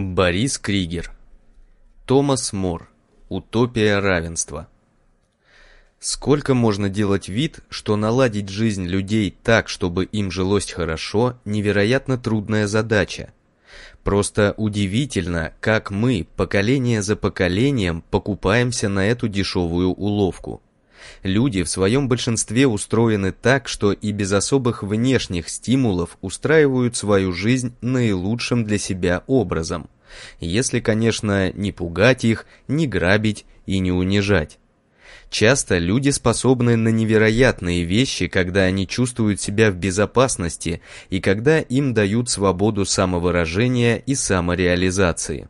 Борис Кригер. Томас Мор. Утопия равенства. Сколько можно делать вид, что наладить жизнь людей так, чтобы им жилось хорошо, невероятно трудная задача. Просто удивительно, как мы, поколение за поколением, покупаемся на эту дешевую уловку. Люди в своем большинстве устроены так, что и без особых внешних стимулов устраивают свою жизнь наилучшим для себя образом. Если, конечно, не пугать их, не грабить и не унижать. Часто люди способны на невероятные вещи, когда они чувствуют себя в безопасности и когда им дают свободу самовыражения и самореализации.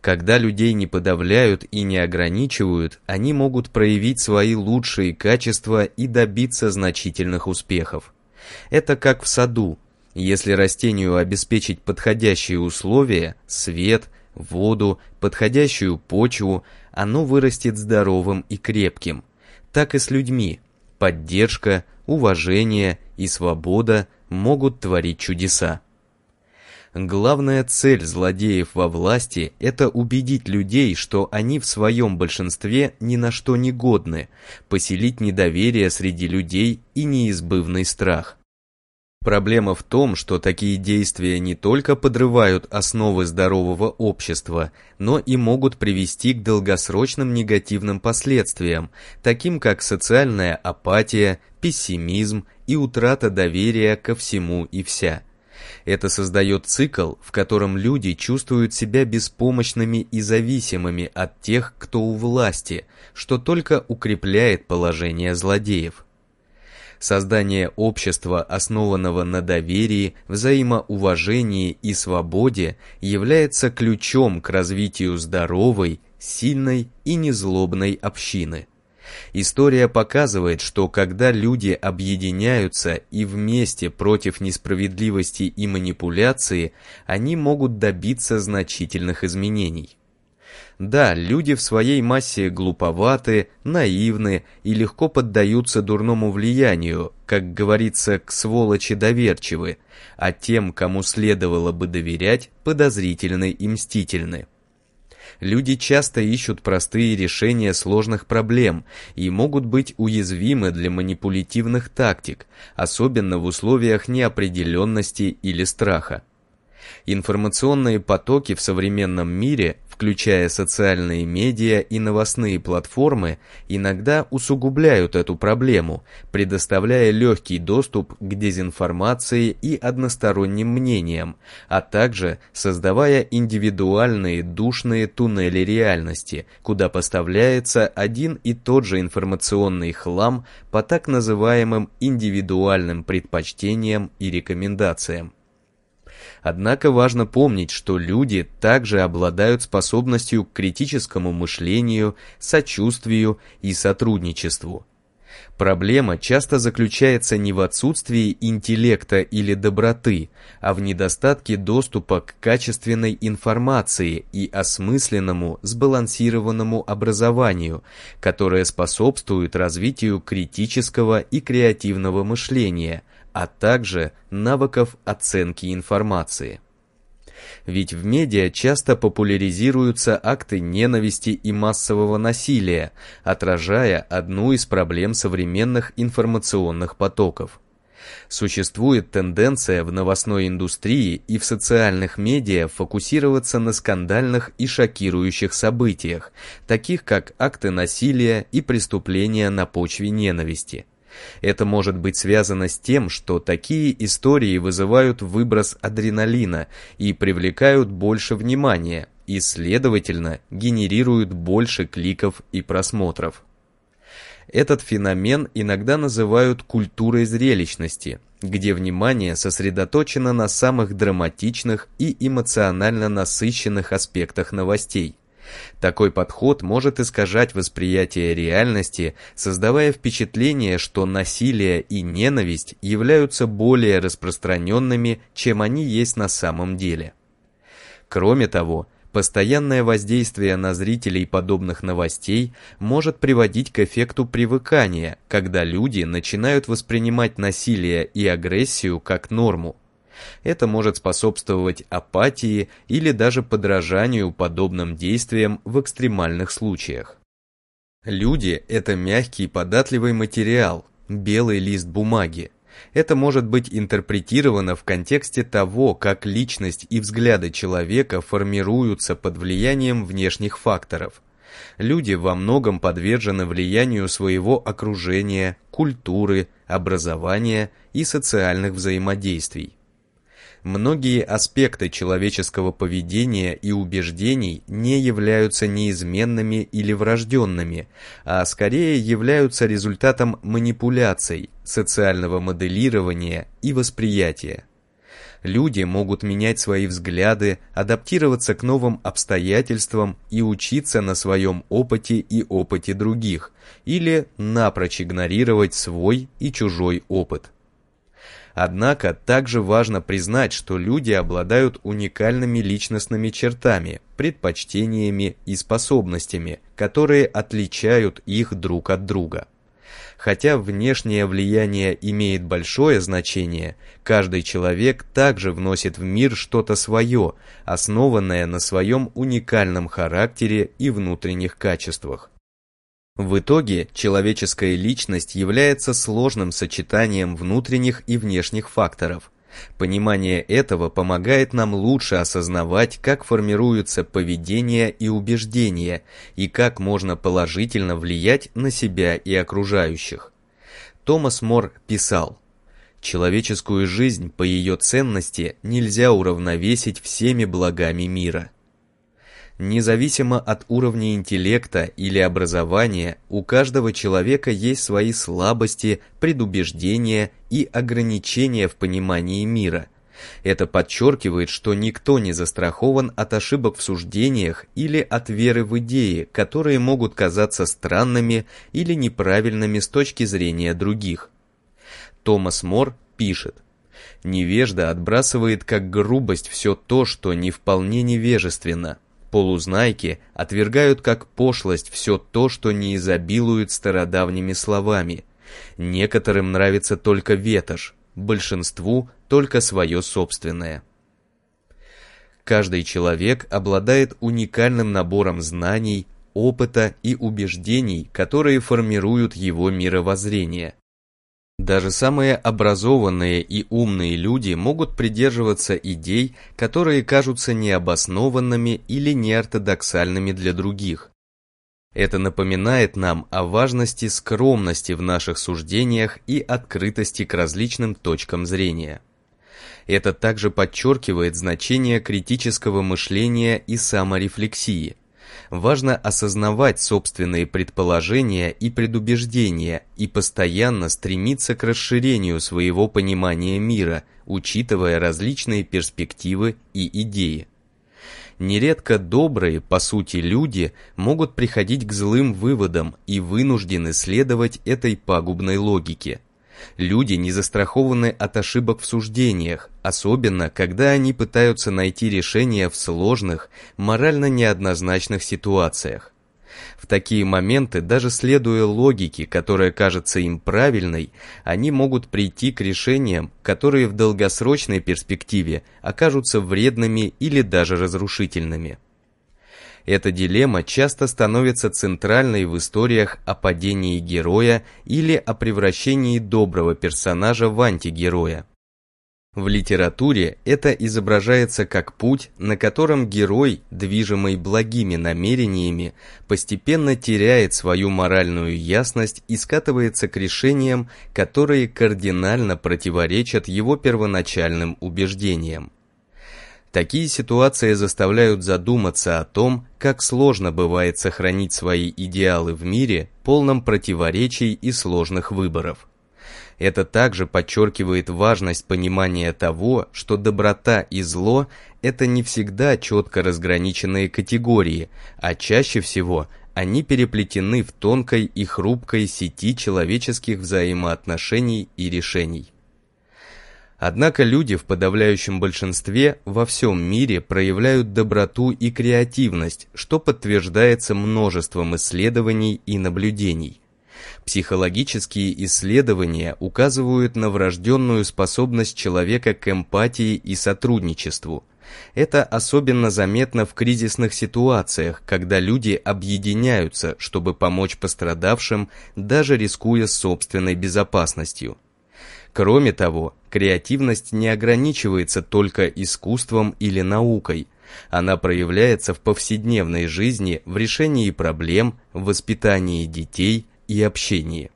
Когда людей не подавляют и не ограничивают, они могут проявить свои лучшие качества и добиться значительных успехов. Это как в саду. Если растению обеспечить подходящие условия, свет, воду, подходящую почву, оно вырастет здоровым и крепким. Так и с людьми. Поддержка, уважение и свобода могут творить чудеса. Главная цель злодеев во власти – это убедить людей, что они в своем большинстве ни на что не годны, поселить недоверие среди людей и неизбывный страх. Проблема в том, что такие действия не только подрывают основы здорового общества, но и могут привести к долгосрочным негативным последствиям, таким как социальная апатия, пессимизм и утрата доверия ко всему и вся. Это создает цикл, в котором люди чувствуют себя беспомощными и зависимыми от тех, кто у власти, что только укрепляет положение злодеев. Создание общества, основанного на доверии, взаимоуважении и свободе, является ключом к развитию здоровой, сильной и незлобной общины. История показывает, что когда люди объединяются и вместе против несправедливости и манипуляции, они могут добиться значительных изменений. Да, люди в своей массе глуповаты, наивны и легко поддаются дурному влиянию, как говорится, к сволочи доверчивы, а тем, кому следовало бы доверять, подозрительны и мстительны. Люди часто ищут простые решения сложных проблем и могут быть уязвимы для манипулятивных тактик, особенно в условиях неопределенности или страха. Информационные потоки в современном мире включая социальные медиа и новостные платформы, иногда усугубляют эту проблему, предоставляя легкий доступ к дезинформации и односторонним мнениям, а также создавая индивидуальные душные туннели реальности, куда поставляется один и тот же информационный хлам по так называемым индивидуальным предпочтениям и рекомендациям. Однако важно помнить, что люди также обладают способностью к критическому мышлению, сочувствию и сотрудничеству. Проблема часто заключается не в отсутствии интеллекта или доброты, а в недостатке доступа к качественной информации и осмысленному, сбалансированному образованию, которое способствует развитию критического и креативного мышления – а также навыков оценки информации. Ведь в медиа часто популяризируются акты ненависти и массового насилия, отражая одну из проблем современных информационных потоков. Существует тенденция в новостной индустрии и в социальных медиа фокусироваться на скандальных и шокирующих событиях, таких как акты насилия и преступления на почве ненависти. Это может быть связано с тем, что такие истории вызывают выброс адреналина и привлекают больше внимания, и, следовательно, генерируют больше кликов и просмотров. Этот феномен иногда называют культурой зрелищности, где внимание сосредоточено на самых драматичных и эмоционально насыщенных аспектах новостей. Такой подход может искажать восприятие реальности, создавая впечатление, что насилие и ненависть являются более распространенными, чем они есть на самом деле. Кроме того, постоянное воздействие на зрителей подобных новостей может приводить к эффекту привыкания, когда люди начинают воспринимать насилие и агрессию как норму. Это может способствовать апатии или даже подражанию подобным действиям в экстремальных случаях. Люди – это мягкий податливый материал, белый лист бумаги. Это может быть интерпретировано в контексте того, как личность и взгляды человека формируются под влиянием внешних факторов. Люди во многом подвержены влиянию своего окружения, культуры, образования и социальных взаимодействий. Многие аспекты человеческого поведения и убеждений не являются неизменными или врожденными, а скорее являются результатом манипуляций, социального моделирования и восприятия. Люди могут менять свои взгляды, адаптироваться к новым обстоятельствам и учиться на своем опыте и опыте других, или напрочь игнорировать свой и чужой опыт. Однако также важно признать, что люди обладают уникальными личностными чертами, предпочтениями и способностями, которые отличают их друг от друга. Хотя внешнее влияние имеет большое значение, каждый человек также вносит в мир что-то свое, основанное на своем уникальном характере и внутренних качествах. В итоге человеческая личность является сложным сочетанием внутренних и внешних факторов. Понимание этого помогает нам лучше осознавать, как формируются поведение и убеждения, и как можно положительно влиять на себя и окружающих. Томас Мор писал, «Человеческую жизнь по ее ценности нельзя уравновесить всеми благами мира». Независимо от уровня интеллекта или образования, у каждого человека есть свои слабости, предубеждения и ограничения в понимании мира. Это подчеркивает, что никто не застрахован от ошибок в суждениях или от веры в идеи, которые могут казаться странными или неправильными с точки зрения других. Томас Мор пишет, Невежда отбрасывает как грубость все то, что не вполне невежественно, Полузнайки отвергают как пошлость все то, что не изобилует стародавними словами. Некоторым нравится только ветошь, большинству только свое собственное. Каждый человек обладает уникальным набором знаний, опыта и убеждений, которые формируют его мировоззрение. Даже самые образованные и умные люди могут придерживаться идей, которые кажутся необоснованными или неортодоксальными для других. Это напоминает нам о важности скромности в наших суждениях и открытости к различным точкам зрения. Это также подчеркивает значение критического мышления и саморефлексии – важно осознавать собственные предположения и предубеждения и постоянно стремиться к расширению своего понимания мира, учитывая различные перспективы и идеи. Нередко добрые, по сути, люди могут приходить к злым выводам и вынуждены следовать этой пагубной логике – Люди не застрахованы от ошибок в суждениях, особенно когда они пытаются найти решение в сложных, морально неоднозначных ситуациях. В такие моменты, даже следуя логике, которая кажется им правильной, они могут прийти к решениям, которые в долгосрочной перспективе окажутся вредными или даже разрушительными. Эта дилемма часто становится центральной в историях о падении героя или о превращении доброго персонажа в антигероя. В литературе это изображается как путь, на котором герой, движимый благими намерениями, постепенно теряет свою моральную ясность и скатывается к решениям, которые кардинально противоречат его первоначальным убеждениям. Такие ситуации заставляют задуматься о том, как сложно бывает сохранить свои идеалы в мире, полном противоречий и сложных выборов. Это также подчеркивает важность понимания того, что доброта и зло – это не всегда четко разграниченные категории, а чаще всего они переплетены в тонкой и хрупкой сети человеческих взаимоотношений и решений. Однако люди в подавляющем большинстве во всем мире проявляют доброту и креативность, что подтверждается множеством исследований и наблюдений. Психологические исследования указывают на врожденную способность человека к эмпатии и сотрудничеству. Это особенно заметно в кризисных ситуациях, когда люди объединяются, чтобы помочь пострадавшим, даже рискуя собственной безопасностью. Кроме того, креативность не ограничивается только искусством или наукой. Она проявляется в повседневной жизни в решении проблем, в воспитании детей и общении.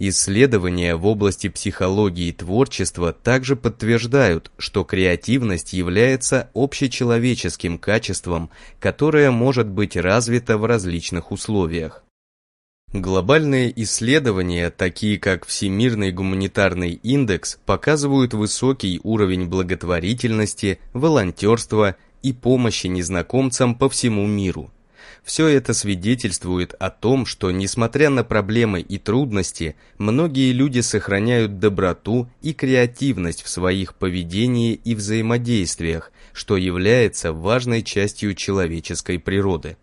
Исследования в области психологии и творчества также подтверждают, что креативность является общечеловеческим качеством, которое может быть развито в различных условиях. Глобальные исследования, такие как Всемирный гуманитарный индекс, показывают высокий уровень благотворительности, волонтерства и помощи незнакомцам по всему миру. Все это свидетельствует о том, что, несмотря на проблемы и трудности, многие люди сохраняют доброту и креативность в своих поведении и взаимодействиях, что является важной частью человеческой природы.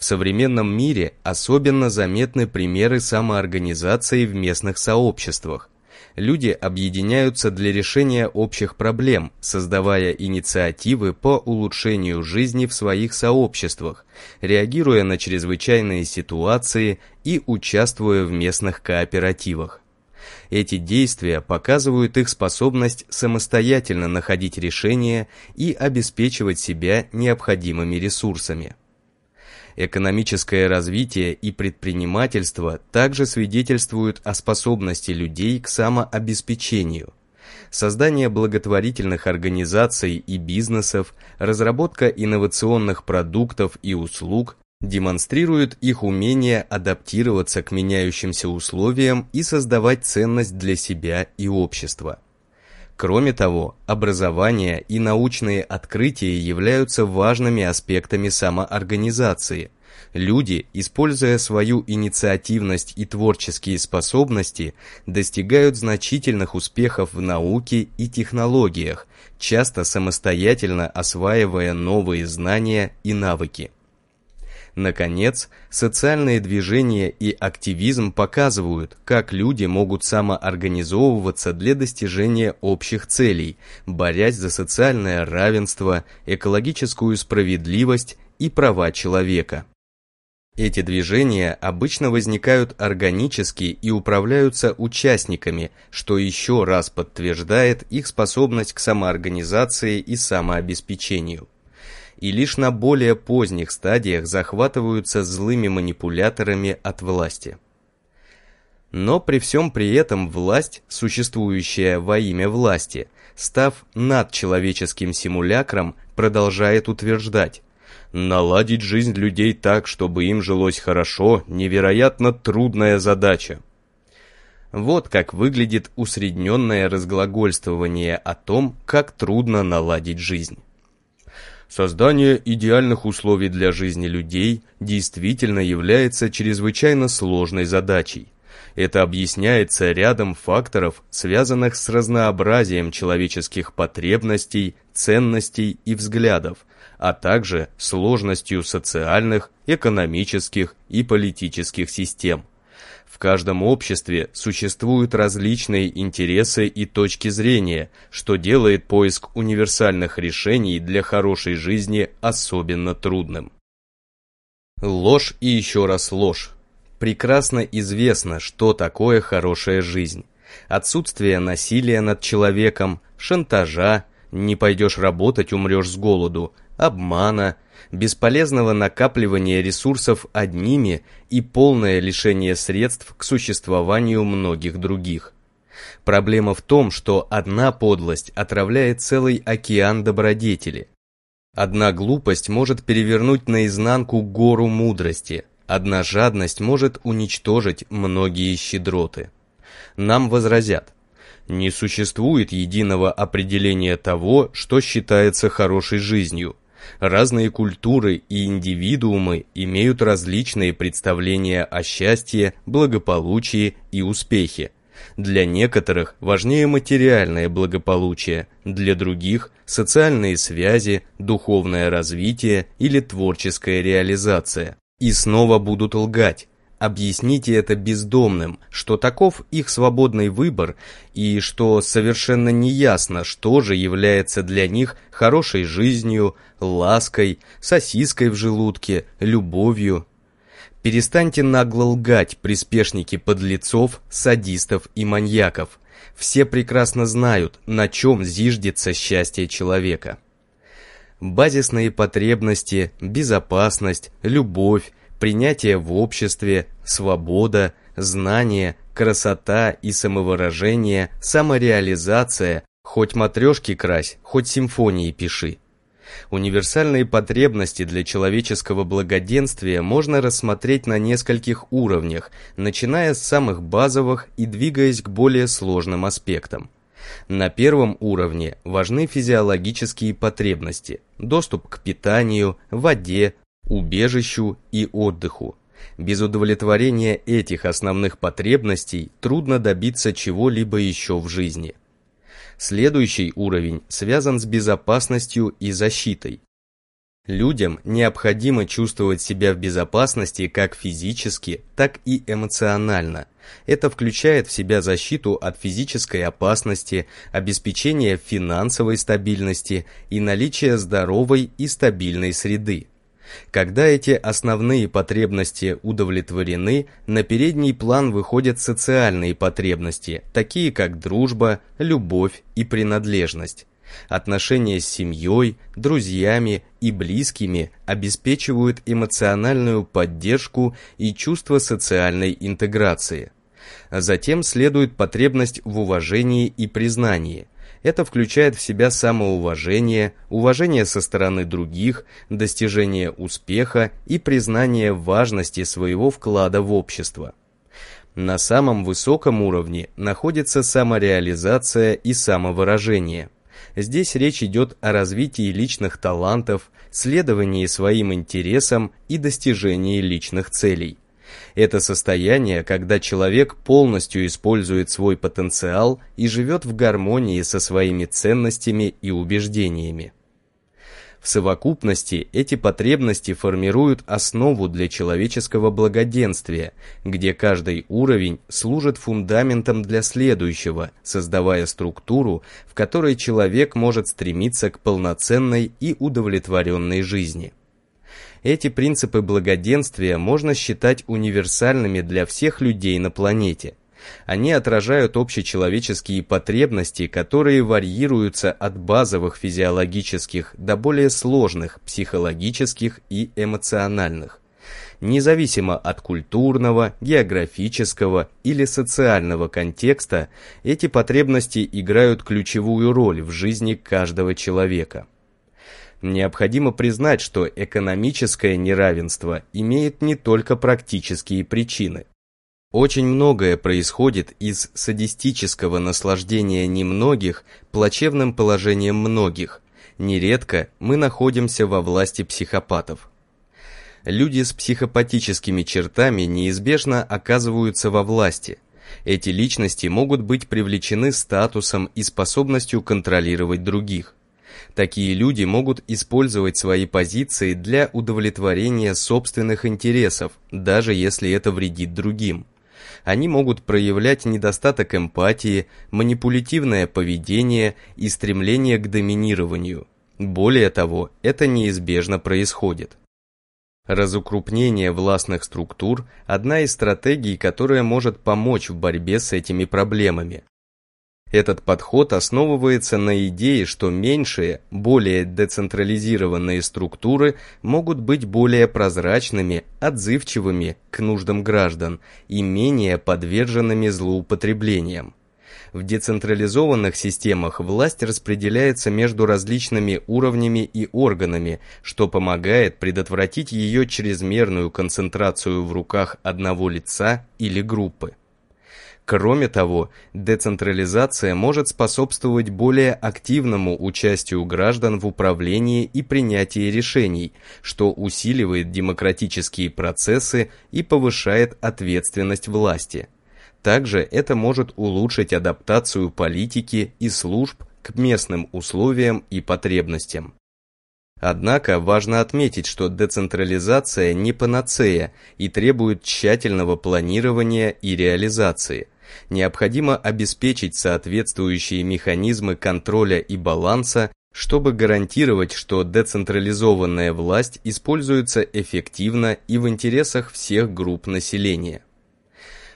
В современном мире особенно заметны примеры самоорганизации в местных сообществах. Люди объединяются для решения общих проблем, создавая инициативы по улучшению жизни в своих сообществах, реагируя на чрезвычайные ситуации и участвуя в местных кооперативах. Эти действия показывают их способность самостоятельно находить решения и обеспечивать себя необходимыми ресурсами. Экономическое развитие и предпринимательство также свидетельствуют о способности людей к самообеспечению. Создание благотворительных организаций и бизнесов, разработка инновационных продуктов и услуг демонстрируют их умение адаптироваться к меняющимся условиям и создавать ценность для себя и общества. Кроме того, образование и научные открытия являются важными аспектами самоорганизации. Люди, используя свою инициативность и творческие способности, достигают значительных успехов в науке и технологиях, часто самостоятельно осваивая новые знания и навыки. Наконец, социальные движения и активизм показывают, как люди могут самоорганизовываться для достижения общих целей, борясь за социальное равенство, экологическую справедливость и права человека. Эти движения обычно возникают органически и управляются участниками, что еще раз подтверждает их способность к самоорганизации и самообеспечению и лишь на более поздних стадиях захватываются злыми манипуляторами от власти. Но при всем при этом власть, существующая во имя власти, став над человеческим симулякром, продолжает утверждать, наладить жизнь людей так, чтобы им жилось хорошо, невероятно трудная задача. Вот как выглядит усредненное разглагольствование о том, как трудно наладить жизнь. Создание идеальных условий для жизни людей действительно является чрезвычайно сложной задачей. Это объясняется рядом факторов, связанных с разнообразием человеческих потребностей, ценностей и взглядов, а также сложностью социальных, экономических и политических систем. В каждом обществе существуют различные интересы и точки зрения, что делает поиск универсальных решений для хорошей жизни особенно трудным. Ложь и еще раз ложь. Прекрасно известно, что такое хорошая жизнь. Отсутствие насилия над человеком, шантажа, не пойдешь работать, умрешь с голоду, обмана, бесполезного накапливания ресурсов одними и полное лишение средств к существованию многих других. Проблема в том, что одна подлость отравляет целый океан добродетели. Одна глупость может перевернуть наизнанку гору мудрости, одна жадность может уничтожить многие щедроты. Нам возразят, не существует единого определения того, что считается хорошей жизнью, Разные культуры и индивидуумы имеют различные представления о счастье, благополучии и успехе. Для некоторых важнее материальное благополучие, для других – социальные связи, духовное развитие или творческая реализация. И снова будут лгать. Объясните это бездомным, что таков их свободный выбор и что совершенно неясно, что же является для них хорошей жизнью, лаской, сосиской в желудке, любовью. Перестаньте нагло лгать, приспешники подлецов, садистов и маньяков. Все прекрасно знают, на чем зиждется счастье человека. Базисные потребности, безопасность, любовь, принятие в обществе, свобода, знание, красота и самовыражение, самореализация, хоть матрешки крась, хоть симфонии пиши. Универсальные потребности для человеческого благоденствия можно рассмотреть на нескольких уровнях, начиная с самых базовых и двигаясь к более сложным аспектам. На первом уровне важны физиологические потребности, доступ к питанию, воде, убежищу и отдыху. Без удовлетворения этих основных потребностей трудно добиться чего-либо еще в жизни. Следующий уровень связан с безопасностью и защитой. Людям необходимо чувствовать себя в безопасности как физически, так и эмоционально. Это включает в себя защиту от физической опасности, обеспечение финансовой стабильности и наличие здоровой и стабильной среды. Когда эти основные потребности удовлетворены, на передний план выходят социальные потребности, такие как дружба, любовь и принадлежность. Отношения с семьей, друзьями и близкими обеспечивают эмоциональную поддержку и чувство социальной интеграции. Затем следует потребность в уважении и признании – это включает в себя самоуважение, уважение со стороны других, достижение успеха и признание важности своего вклада в общество. На самом высоком уровне находится самореализация и самовыражение. Здесь речь идет о развитии личных талантов, следовании своим интересам и достижении личных целей. Это состояние, когда человек полностью использует свой потенциал и живет в гармонии со своими ценностями и убеждениями. В совокупности эти потребности формируют основу для человеческого благоденствия, где каждый уровень служит фундаментом для следующего, создавая структуру, в которой человек может стремиться к полноценной и удовлетворенной жизни. Эти принципы благоденствия можно считать универсальными для всех людей на планете. Они отражают общечеловеческие потребности, которые варьируются от базовых физиологических до более сложных психологических и эмоциональных. Независимо от культурного, географического или социального контекста, эти потребности играют ключевую роль в жизни каждого человека. Необходимо признать, что экономическое неравенство имеет не только практические причины. Очень многое происходит из садистического наслаждения немногих плачевным положением многих. Нередко мы находимся во власти психопатов. Люди с психопатическими чертами неизбежно оказываются во власти. Эти личности могут быть привлечены статусом и способностью контролировать других. Такие люди могут использовать свои позиции для удовлетворения собственных интересов, даже если это вредит другим. Они могут проявлять недостаток эмпатии, манипулятивное поведение и стремление к доминированию. Более того, это неизбежно происходит. Разукрупнение властных структур – одна из стратегий, которая может помочь в борьбе с этими проблемами. Этот подход основывается на идее, что меньшие, более децентрализированные структуры могут быть более прозрачными, отзывчивыми к нуждам граждан и менее подверженными злоупотреблениям. В децентрализованных системах власть распределяется между различными уровнями и органами, что помогает предотвратить ее чрезмерную концентрацию в руках одного лица или группы. Кроме того, децентрализация может способствовать более активному участию граждан в управлении и принятии решений, что усиливает демократические процессы и повышает ответственность власти. Также это может улучшить адаптацию политики и служб к местным условиям и потребностям. Однако важно отметить, что децентрализация не панацея и требует тщательного планирования и реализации. Необходимо обеспечить соответствующие механизмы контроля и баланса, чтобы гарантировать, что децентрализованная власть используется эффективно и в интересах всех групп населения.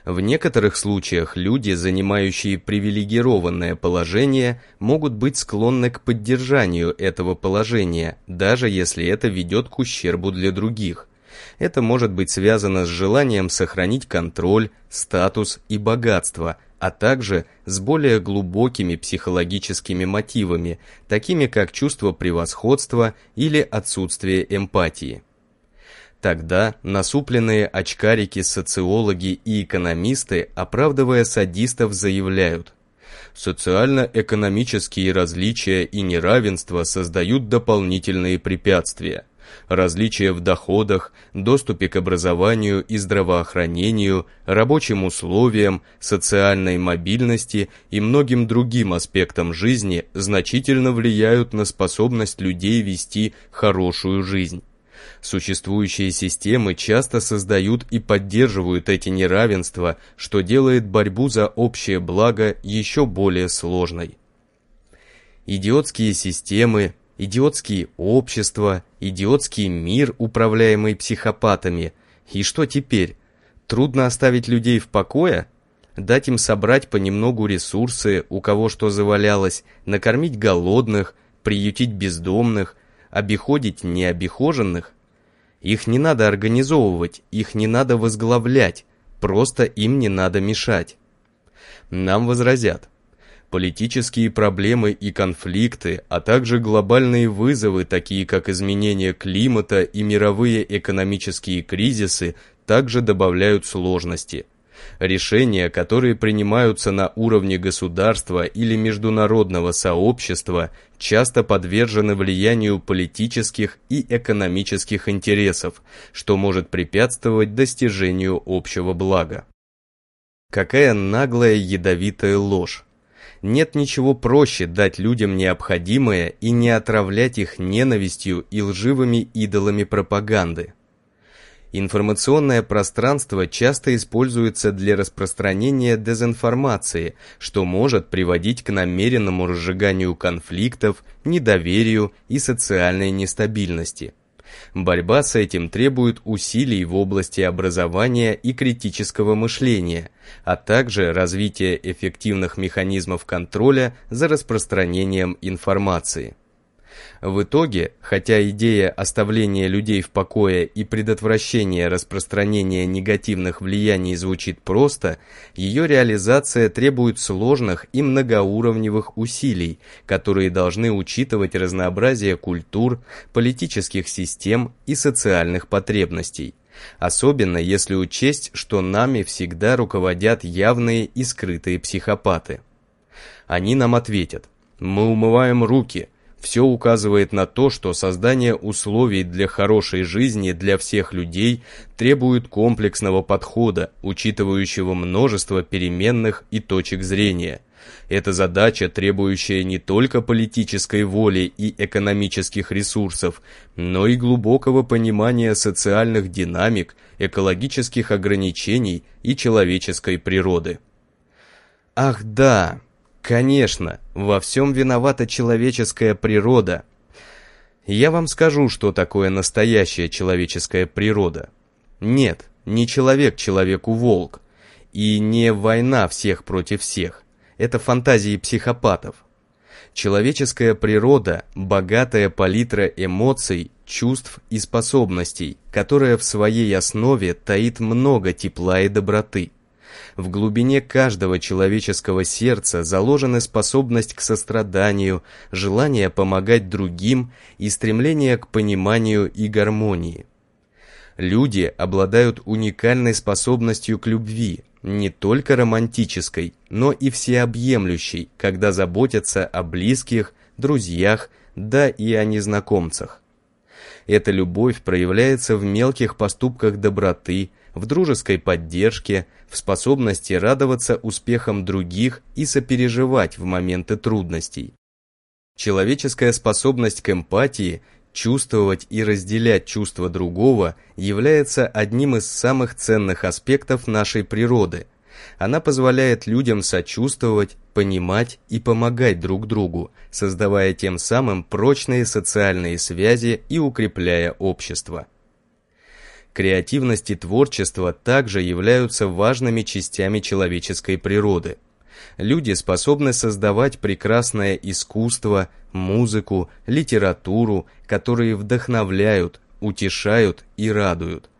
В некоторых случаях люди, занимающие привилегированное положение, могут быть склонны к поддержанию этого положения, даже если это ведет к ущербу для других. Это может быть связано с желанием сохранить контроль, статус и богатство, а также с более глубокими психологическими мотивами, такими как чувство превосходства или отсутствие эмпатии. Тогда насупленные очкарики-социологи и экономисты, оправдывая садистов, заявляют, социально-экономические различия и неравенство создают дополнительные препятствия. Различия в доходах, доступе к образованию и здравоохранению, рабочим условиям, социальной мобильности и многим другим аспектам жизни значительно влияют на способность людей вести хорошую жизнь. Существующие системы часто создают и поддерживают эти неравенства, что делает борьбу за общее благо еще более сложной. Идиотские системы, идиотские общества, идиотский мир, управляемый психопатами. И что теперь? Трудно оставить людей в покое? Дать им собрать понемногу ресурсы, у кого что завалялось, накормить голодных, приютить бездомных, обиходить необихоженных? Их не надо организовывать, их не надо возглавлять, просто им не надо мешать. Нам возразят. Политические проблемы и конфликты, а также глобальные вызовы, такие как изменение климата и мировые экономические кризисы, также добавляют сложности – Решения, которые принимаются на уровне государства или международного сообщества, часто подвержены влиянию политических и экономических интересов, что может препятствовать достижению общего блага. Какая наглая ядовитая ложь! Нет ничего проще дать людям необходимое и не отравлять их ненавистью и лживыми идолами пропаганды. Информационное пространство часто используется для распространения дезинформации, что может приводить к намеренному разжиганию конфликтов, недоверию и социальной нестабильности. Борьба с этим требует усилий в области образования и критического мышления, а также развития эффективных механизмов контроля за распространением информации. В итоге, хотя идея оставления людей в покое и предотвращения распространения негативных влияний звучит просто, ее реализация требует сложных и многоуровневых усилий, которые должны учитывать разнообразие культур, политических систем и социальных потребностей. Особенно если учесть, что нами всегда руководят явные и скрытые психопаты. Они нам ответят, мы умываем руки, все указывает на то, что создание условий для хорошей жизни для всех людей требует комплексного подхода, учитывающего множество переменных и точек зрения. Это задача, требующая не только политической воли и экономических ресурсов, но и глубокого понимания социальных динамик, экологических ограничений и человеческой природы. Ах да, Конечно, во всем виновата человеческая природа. Я вам скажу, что такое настоящая человеческая природа. Нет, не человек человеку волк. И не война всех против всех. Это фантазии психопатов. Человеческая природа – богатая палитра эмоций, чувств и способностей, которая в своей основе таит много тепла и доброты. В глубине каждого человеческого сердца заложены способность к состраданию, желание помогать другим и стремление к пониманию и гармонии. Люди обладают уникальной способностью к любви, не только романтической, но и всеобъемлющей, когда заботятся о близких, друзьях, да и о незнакомцах. Эта любовь проявляется в мелких поступках доброты, в дружеской поддержке, в способности радоваться успехам других и сопереживать в моменты трудностей. Человеческая способность к эмпатии Чувствовать и разделять чувства другого является одним из самых ценных аспектов нашей природы. Она позволяет людям сочувствовать, понимать и помогать друг другу, создавая тем самым прочные социальные связи и укрепляя общество. Креативность и творчество также являются важными частями человеческой природы – люди способны создавать прекрасное искусство, музыку, литературу, которые вдохновляют, утешают и радуют.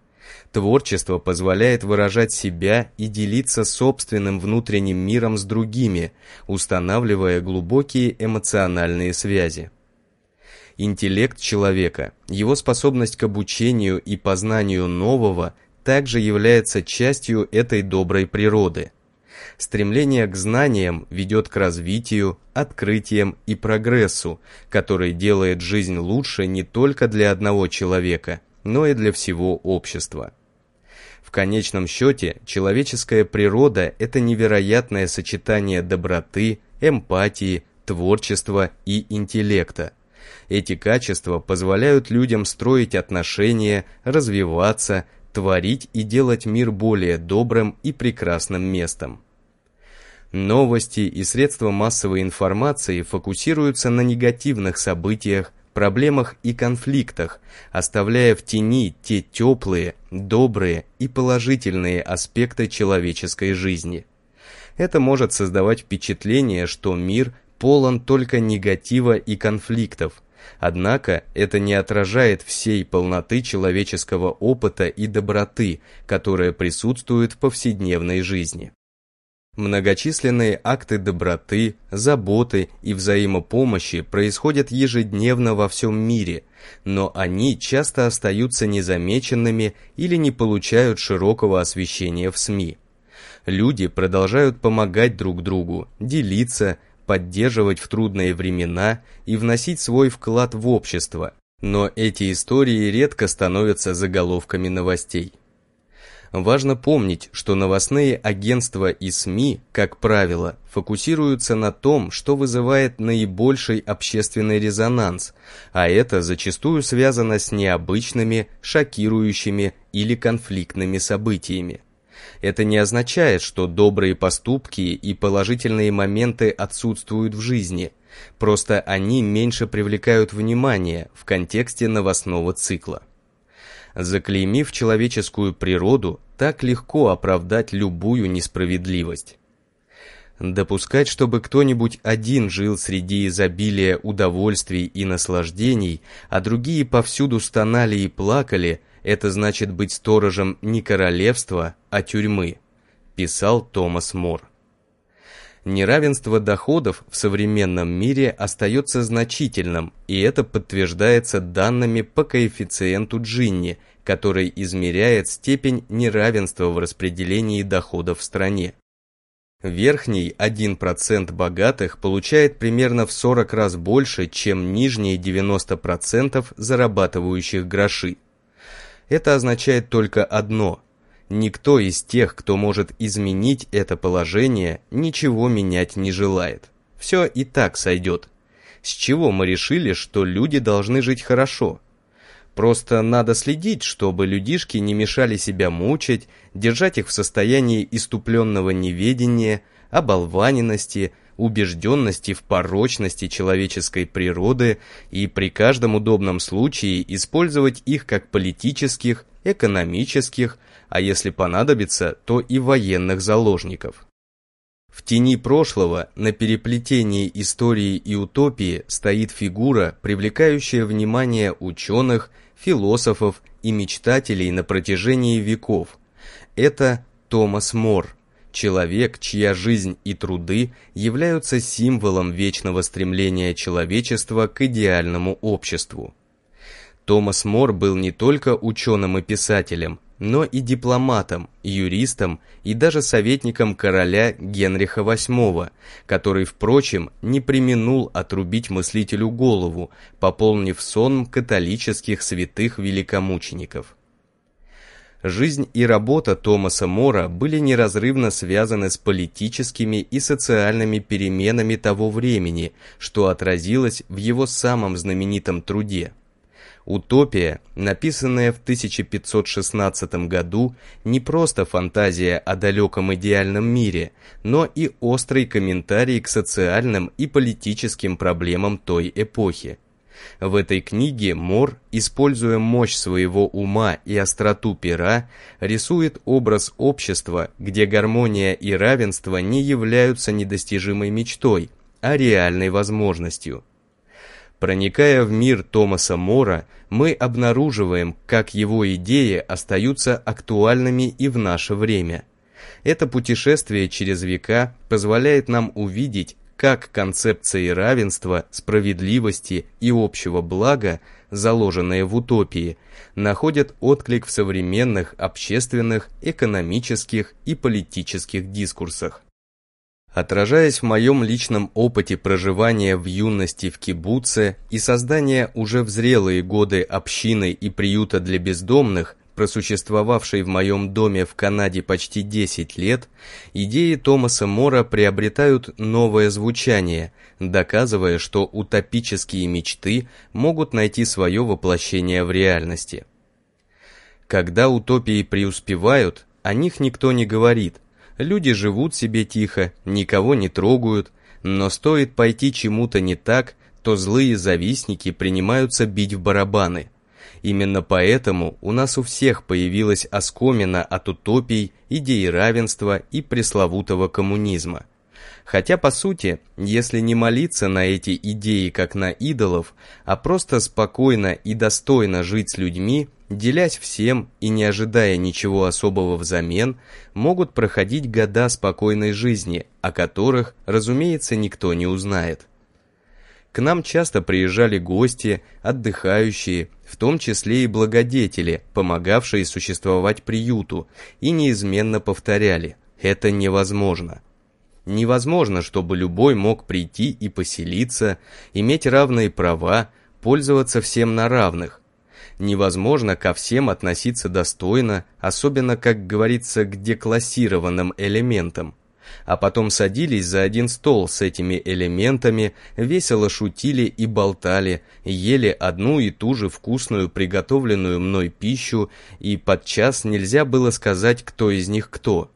Творчество позволяет выражать себя и делиться собственным внутренним миром с другими, устанавливая глубокие эмоциональные связи. Интеллект человека, его способность к обучению и познанию нового также является частью этой доброй природы – Стремление к знаниям ведет к развитию, открытиям и прогрессу, который делает жизнь лучше не только для одного человека, но и для всего общества. В конечном счете, человеческая природа – это невероятное сочетание доброты, эмпатии, творчества и интеллекта. Эти качества позволяют людям строить отношения, развиваться, творить и делать мир более добрым и прекрасным местом. Новости и средства массовой информации фокусируются на негативных событиях, проблемах и конфликтах, оставляя в тени те теплые, добрые и положительные аспекты человеческой жизни. Это может создавать впечатление, что мир полон только негатива и конфликтов, Однако это не отражает всей полноты человеческого опыта и доброты, которая присутствует в повседневной жизни. Многочисленные акты доброты, заботы и взаимопомощи происходят ежедневно во всем мире, но они часто остаются незамеченными или не получают широкого освещения в СМИ. Люди продолжают помогать друг другу, делиться, поддерживать в трудные времена и вносить свой вклад в общество, но эти истории редко становятся заголовками новостей. Важно помнить, что новостные агентства и СМИ, как правило, фокусируются на том, что вызывает наибольший общественный резонанс, а это зачастую связано с необычными, шокирующими или конфликтными событиями. Это не означает, что добрые поступки и положительные моменты отсутствуют в жизни, просто они меньше привлекают внимание в контексте новостного цикла. Заклеймив человеческую природу, так легко оправдать любую несправедливость. Допускать, чтобы кто-нибудь один жил среди изобилия удовольствий и наслаждений, а другие повсюду стонали и плакали, это значит быть сторожем не королевства, а тюрьмы, писал Томас Мор. Неравенство доходов в современном мире остается значительным, и это подтверждается данными по коэффициенту Джинни, который измеряет степень неравенства в распределении доходов в стране. Верхний 1% богатых получает примерно в 40 раз больше, чем нижние 90% зарабатывающих гроши. Это означает только одно – Никто из тех, кто может изменить это положение, ничего менять не желает. Все и так сойдет. С чего мы решили, что люди должны жить хорошо? Просто надо следить, чтобы людишки не мешали себя мучить, держать их в состоянии иступленного неведения, оболваненности, убежденности в порочности человеческой природы и при каждом удобном случае использовать их как политических, экономических, а если понадобится, то и военных заложников. В тени прошлого, на переплетении истории и утопии, стоит фигура, привлекающая внимание ученых, философов и мечтателей на протяжении веков. Это Томас Мор, человек, чья жизнь и труды являются символом вечного стремления человечества к идеальному обществу. Томас Мор был не только ученым и писателем, но и дипломатом, юристом и даже советником короля Генриха VIII, который, впрочем, не применул отрубить мыслителю голову, пополнив сон католических святых великомучеников. Жизнь и работа Томаса Мора были неразрывно связаны с политическими и социальными переменами того времени, что отразилось в его самом знаменитом труде – Утопия, написанная в 1516 году, не просто фантазия о далеком идеальном мире, но и острый комментарий к социальным и политическим проблемам той эпохи. В этой книге Мор, используя мощь своего ума и остроту пера, рисует образ общества, где гармония и равенство не являются недостижимой мечтой, а реальной возможностью. Проникая в мир Томаса Мора, мы обнаруживаем, как его идеи остаются актуальными и в наше время. Это путешествие через века позволяет нам увидеть, как концепции равенства, справедливости и общего блага, заложенные в утопии, находят отклик в современных общественных, экономических и политических дискурсах. Отражаясь в моем личном опыте проживания в юности в кибуце и создания уже в зрелые годы общины и приюта для бездомных, просуществовавшей в моем доме в Канаде почти 10 лет, идеи Томаса Мора приобретают новое звучание, доказывая, что утопические мечты могут найти свое воплощение в реальности. Когда утопии преуспевают, о них никто не говорит, Люди живут себе тихо, никого не трогают, но стоит пойти чему-то не так, то злые завистники принимаются бить в барабаны. Именно поэтому у нас у всех появилась оскомина от утопий, идеи равенства и пресловутого коммунизма. Хотя, по сути, если не молиться на эти идеи как на идолов, а просто спокойно и достойно жить с людьми, делясь всем и не ожидая ничего особого взамен, могут проходить года спокойной жизни, о которых, разумеется, никто не узнает. К нам часто приезжали гости, отдыхающие, в том числе и благодетели, помогавшие существовать приюту, и неизменно повторяли «это невозможно». Невозможно, чтобы любой мог прийти и поселиться, иметь равные права, пользоваться всем на равных, невозможно ко всем относиться достойно, особенно, как говорится, к деклассированным элементам. А потом садились за один стол с этими элементами, весело шутили и болтали, ели одну и ту же вкусную приготовленную мной пищу, и подчас нельзя было сказать, кто из них кто.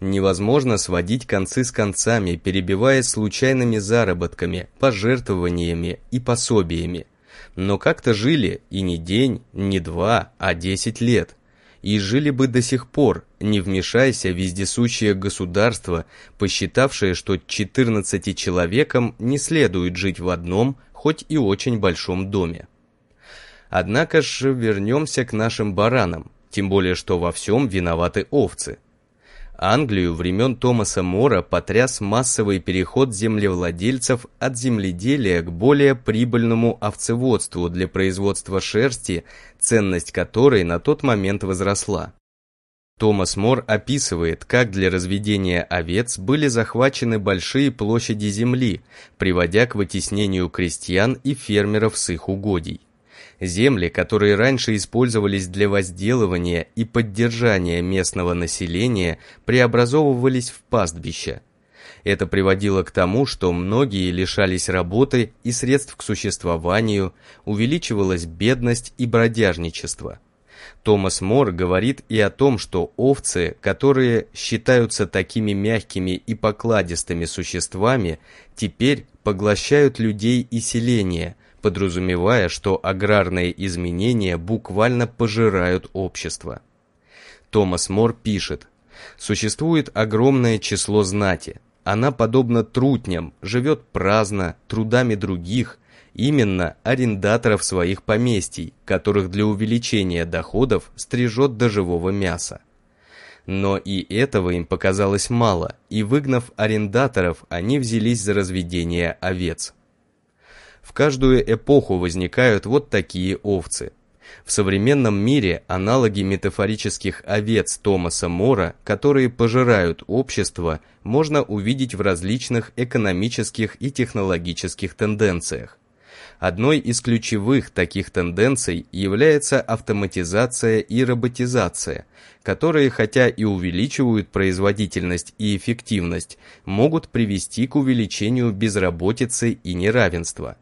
Невозможно сводить концы с концами, перебиваясь случайными заработками, пожертвованиями и пособиями но как-то жили и не день, не два, а десять лет. И жили бы до сих пор, не вмешайся вездесущее государство, посчитавшее, что 14 человекам не следует жить в одном, хоть и очень большом доме. Однако же вернемся к нашим баранам, тем более что во всем виноваты овцы. Англию времен Томаса Мора потряс массовый переход землевладельцев от земледелия к более прибыльному овцеводству для производства шерсти, ценность которой на тот момент возросла. Томас Мор описывает, как для разведения овец были захвачены большие площади земли, приводя к вытеснению крестьян и фермеров с их угодий. Земли, которые раньше использовались для возделывания и поддержания местного населения, преобразовывались в пастбища. Это приводило к тому, что многие лишались работы и средств к существованию, увеличивалась бедность и бродяжничество. Томас Мор говорит и о том, что овцы, которые считаются такими мягкими и покладистыми существами, теперь поглощают людей и селения, подразумевая, что аграрные изменения буквально пожирают общество. Томас Мор пишет, «Существует огромное число знати. Она, подобно трутням, живет праздно, трудами других, именно арендаторов своих поместий, которых для увеличения доходов стрижет до живого мяса. Но и этого им показалось мало, и выгнав арендаторов, они взялись за разведение овец. В каждую эпоху возникают вот такие овцы. В современном мире аналоги метафорических овец Томаса Мора, которые пожирают общество, можно увидеть в различных экономических и технологических тенденциях. Одной из ключевых таких тенденций является автоматизация и роботизация, которые, хотя и увеличивают производительность и эффективность, могут привести к увеличению безработицы и неравенства.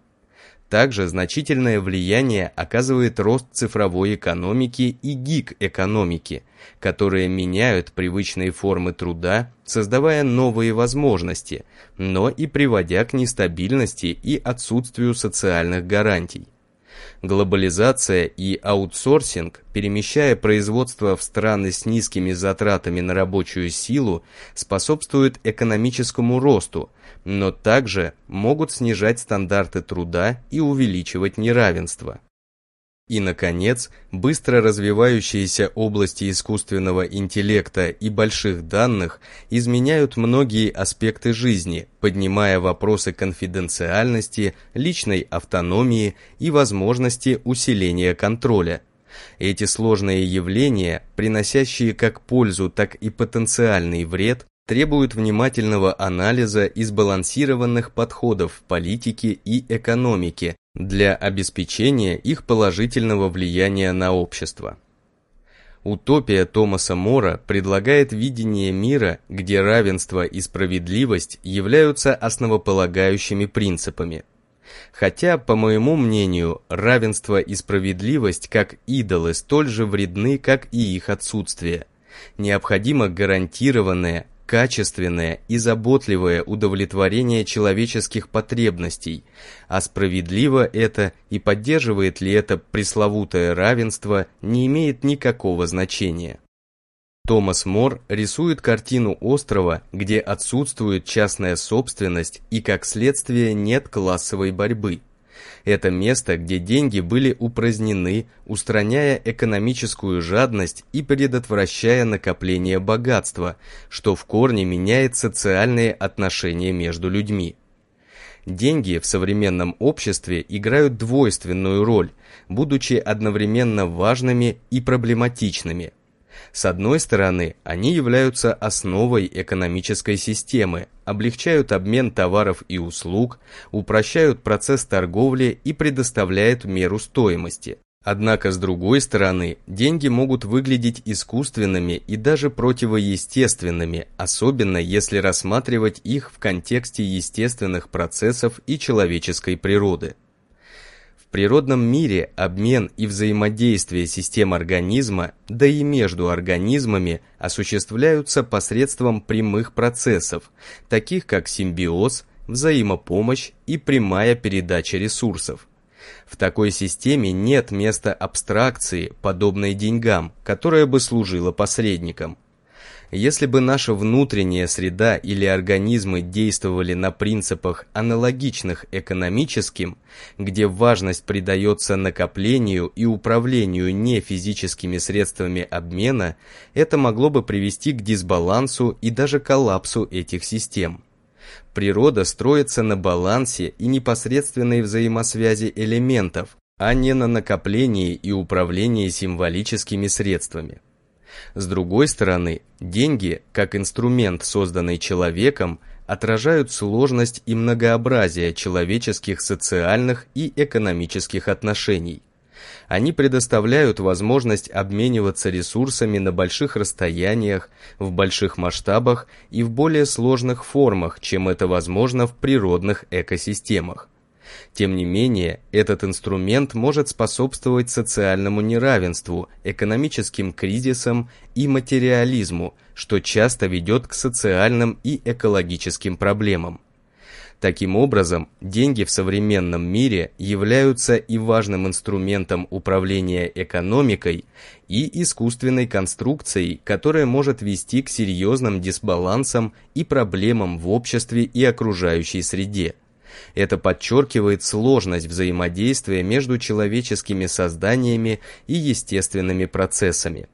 Также значительное влияние оказывает рост цифровой экономики и гиг-экономики, которые меняют привычные формы труда, создавая новые возможности, но и приводя к нестабильности и отсутствию социальных гарантий. Глобализация и аутсорсинг, перемещая производство в страны с низкими затратами на рабочую силу, способствуют экономическому росту, но также могут снижать стандарты труда и увеличивать неравенство. И, наконец, быстро развивающиеся области искусственного интеллекта и больших данных изменяют многие аспекты жизни, поднимая вопросы конфиденциальности, личной автономии и возможности усиления контроля. Эти сложные явления, приносящие как пользу, так и потенциальный вред, требуют внимательного анализа и сбалансированных подходов в политике и экономике, для обеспечения их положительного влияния на общество. Утопия Томаса Мора предлагает видение мира, где равенство и справедливость являются основополагающими принципами. Хотя, по моему мнению, равенство и справедливость как идолы столь же вредны, как и их отсутствие. Необходимо гарантированное, качественное и заботливое удовлетворение человеческих потребностей, а справедливо это и поддерживает ли это пресловутое равенство, не имеет никакого значения. Томас Мор рисует картину острова, где отсутствует частная собственность и, как следствие, нет классовой борьбы – это место, где деньги были упразднены, устраняя экономическую жадность и предотвращая накопление богатства, что в корне меняет социальные отношения между людьми. Деньги в современном обществе играют двойственную роль, будучи одновременно важными и проблематичными – с одной стороны, они являются основой экономической системы, облегчают обмен товаров и услуг, упрощают процесс торговли и предоставляют меру стоимости. Однако, с другой стороны, деньги могут выглядеть искусственными и даже противоестественными, особенно если рассматривать их в контексте естественных процессов и человеческой природы природном мире обмен и взаимодействие систем организма, да и между организмами, осуществляются посредством прямых процессов, таких как симбиоз, взаимопомощь и прямая передача ресурсов. В такой системе нет места абстракции, подобной деньгам, которая бы служила посредником. Если бы наша внутренняя среда или организмы действовали на принципах аналогичных экономическим, где важность придается накоплению и управлению не физическими средствами обмена, это могло бы привести к дисбалансу и даже коллапсу этих систем. Природа строится на балансе и непосредственной взаимосвязи элементов, а не на накоплении и управлении символическими средствами. С другой стороны, деньги, как инструмент, созданный человеком, отражают сложность и многообразие человеческих социальных и экономических отношений. Они предоставляют возможность обмениваться ресурсами на больших расстояниях, в больших масштабах и в более сложных формах, чем это возможно в природных экосистемах. Тем не менее, этот инструмент может способствовать социальному неравенству, экономическим кризисам и материализму, что часто ведет к социальным и экологическим проблемам. Таким образом, деньги в современном мире являются и важным инструментом управления экономикой, и искусственной конструкцией, которая может вести к серьезным дисбалансам и проблемам в обществе и окружающей среде. Это подчеркивает сложность взаимодействия между человеческими созданиями и естественными процессами.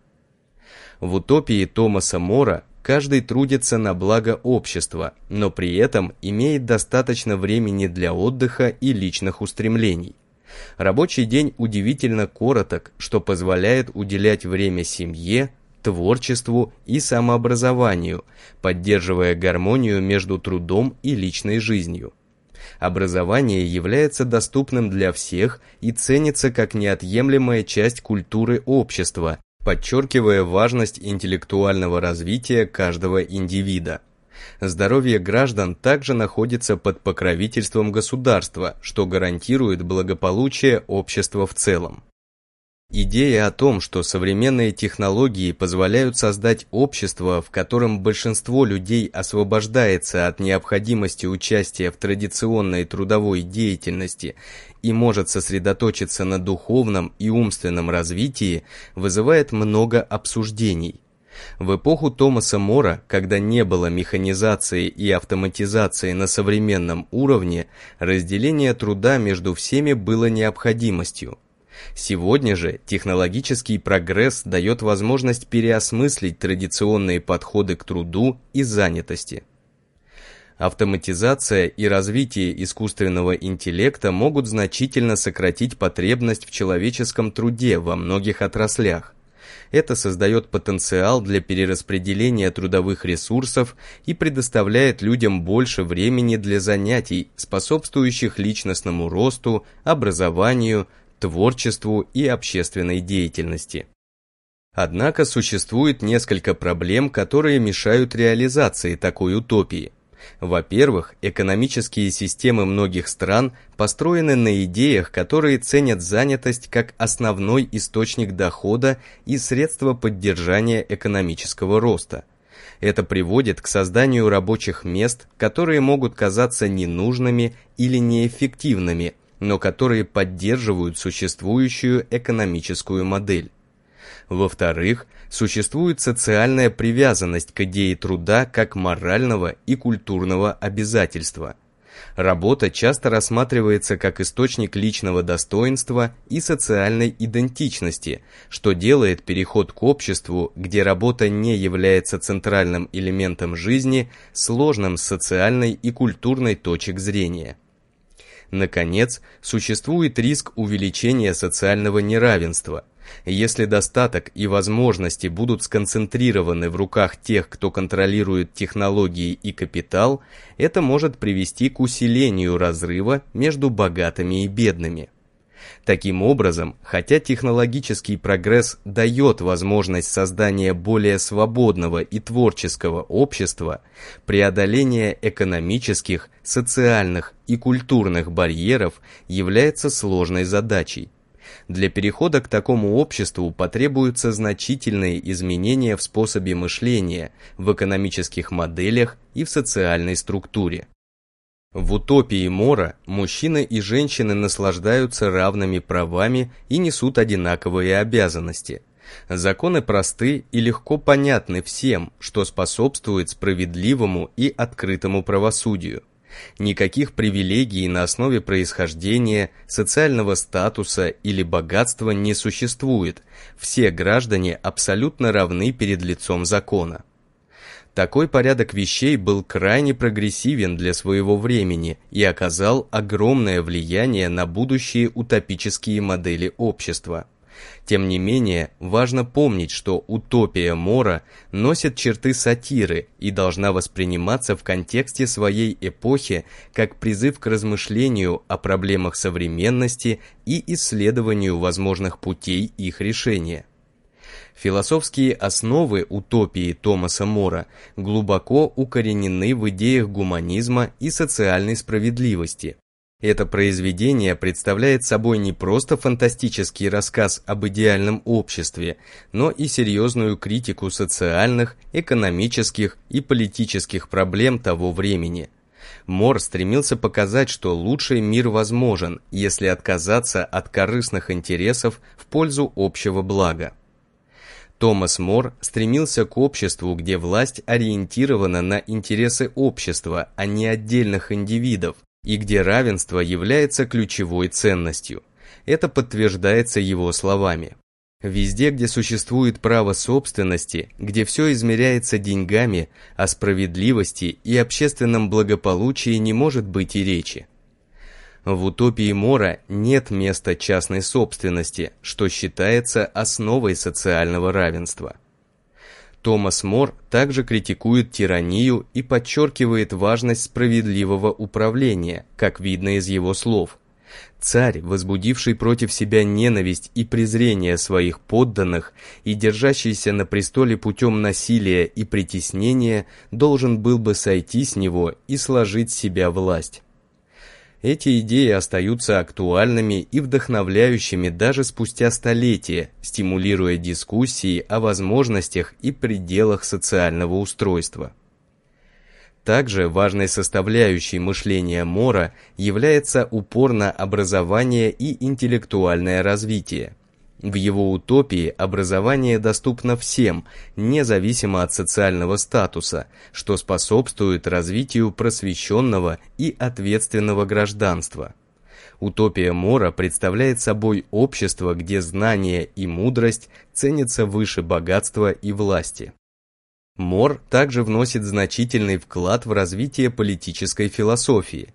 В утопии Томаса Мора каждый трудится на благо общества, но при этом имеет достаточно времени для отдыха и личных устремлений. Рабочий день удивительно короток, что позволяет уделять время семье, творчеству и самообразованию, поддерживая гармонию между трудом и личной жизнью образование является доступным для всех и ценится как неотъемлемая часть культуры общества, подчеркивая важность интеллектуального развития каждого индивида. Здоровье граждан также находится под покровительством государства, что гарантирует благополучие общества в целом. Идея о том, что современные технологии позволяют создать общество, в котором большинство людей освобождается от необходимости участия в традиционной трудовой деятельности и может сосредоточиться на духовном и умственном развитии, вызывает много обсуждений. В эпоху Томаса Мора, когда не было механизации и автоматизации на современном уровне, разделение труда между всеми было необходимостью. Сегодня же технологический прогресс дает возможность переосмыслить традиционные подходы к труду и занятости. Автоматизация и развитие искусственного интеллекта могут значительно сократить потребность в человеческом труде во многих отраслях. Это создает потенциал для перераспределения трудовых ресурсов и предоставляет людям больше времени для занятий, способствующих личностному росту, образованию, творчеству и общественной деятельности. Однако существует несколько проблем, которые мешают реализации такой утопии. Во-первых, экономические системы многих стран построены на идеях, которые ценят занятость как основной источник дохода и средство поддержания экономического роста. Это приводит к созданию рабочих мест, которые могут казаться ненужными или неэффективными – но которые поддерживают существующую экономическую модель. Во-вторых, существует социальная привязанность к идее труда как морального и культурного обязательства. Работа часто рассматривается как источник личного достоинства и социальной идентичности, что делает переход к обществу, где работа не является центральным элементом жизни, сложным с социальной и культурной точек зрения. Наконец, существует риск увеличения социального неравенства. Если достаток и возможности будут сконцентрированы в руках тех, кто контролирует технологии и капитал, это может привести к усилению разрыва между богатыми и бедными. Таким образом, хотя технологический прогресс дает возможность создания более свободного и творческого общества, преодоление экономических, социальных и культурных барьеров является сложной задачей. Для перехода к такому обществу потребуются значительные изменения в способе мышления, в экономических моделях и в социальной структуре. В утопии Мора мужчины и женщины наслаждаются равными правами и несут одинаковые обязанности. Законы просты и легко понятны всем, что способствует справедливому и открытому правосудию. Никаких привилегий на основе происхождения, социального статуса или богатства не существует. Все граждане абсолютно равны перед лицом закона. Такой порядок вещей был крайне прогрессивен для своего времени и оказал огромное влияние на будущие утопические модели общества. Тем не менее, важно помнить, что утопия Мора носит черты сатиры и должна восприниматься в контексте своей эпохи как призыв к размышлению о проблемах современности и исследованию возможных путей их решения. Философские основы утопии Томаса Мора глубоко укоренены в идеях гуманизма и социальной справедливости. Это произведение представляет собой не просто фантастический рассказ об идеальном обществе, но и серьезную критику социальных, экономических и политических проблем того времени. Мор стремился показать, что лучший мир возможен, если отказаться от корыстных интересов в пользу общего блага. Томас Мор стремился к обществу, где власть ориентирована на интересы общества, а не отдельных индивидов, и где равенство является ключевой ценностью. Это подтверждается его словами. Везде, где существует право собственности, где все измеряется деньгами, о справедливости и общественном благополучии не может быть и речи. В утопии Мора нет места частной собственности, что считается основой социального равенства. Томас Мор также критикует тиранию и подчеркивает важность справедливого управления, как видно из его слов. Царь, возбудивший против себя ненависть и презрение своих подданных и держащийся на престоле путем насилия и притеснения, должен был бы сойти с него и сложить себя власть. Эти идеи остаются актуальными и вдохновляющими даже спустя столетия, стимулируя дискуссии о возможностях и пределах социального устройства. Также важной составляющей мышления Мора является упор на образование и интеллектуальное развитие. В его утопии образование доступно всем, независимо от социального статуса, что способствует развитию просвещенного и ответственного гражданства. Утопия Мора представляет собой общество, где знание и мудрость ценятся выше богатства и власти. Мор также вносит значительный вклад в развитие политической философии.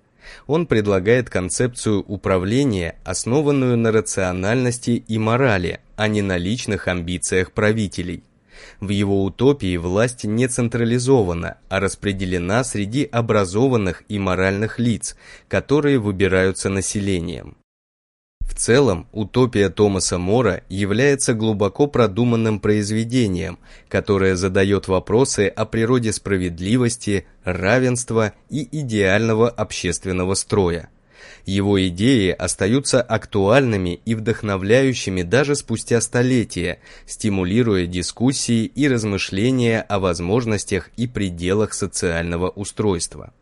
Он предлагает концепцию управления, основанную на рациональности и морали, а не на личных амбициях правителей. В его утопии власть не централизована, а распределена среди образованных и моральных лиц, которые выбираются населением. В целом, утопия Томаса Мора является глубоко продуманным произведением, которое задает вопросы о природе справедливости, равенства и идеального общественного строя. Его идеи остаются актуальными и вдохновляющими даже спустя столетия, стимулируя дискуссии и размышления о возможностях и пределах социального устройства.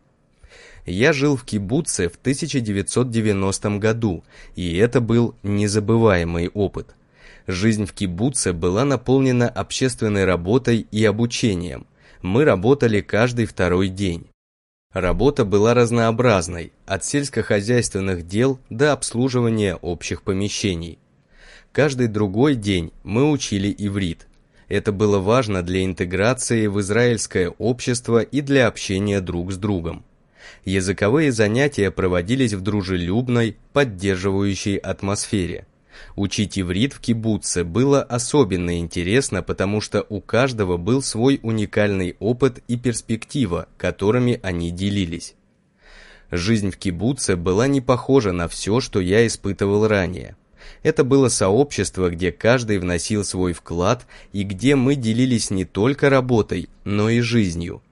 Я жил в кибуце в 1990 году, и это был незабываемый опыт. Жизнь в кибуце была наполнена общественной работой и обучением. Мы работали каждый второй день. Работа была разнообразной, от сельскохозяйственных дел до обслуживания общих помещений. Каждый другой день мы учили иврит. Это было важно для интеграции в израильское общество и для общения друг с другом. Языковые занятия проводились в дружелюбной, поддерживающей атмосфере. Учить иврит в кибуце было особенно интересно, потому что у каждого был свой уникальный опыт и перспектива, которыми они делились. Жизнь в кибуце была не похожа на все, что я испытывал ранее. Это было сообщество, где каждый вносил свой вклад и где мы делились не только работой, но и жизнью.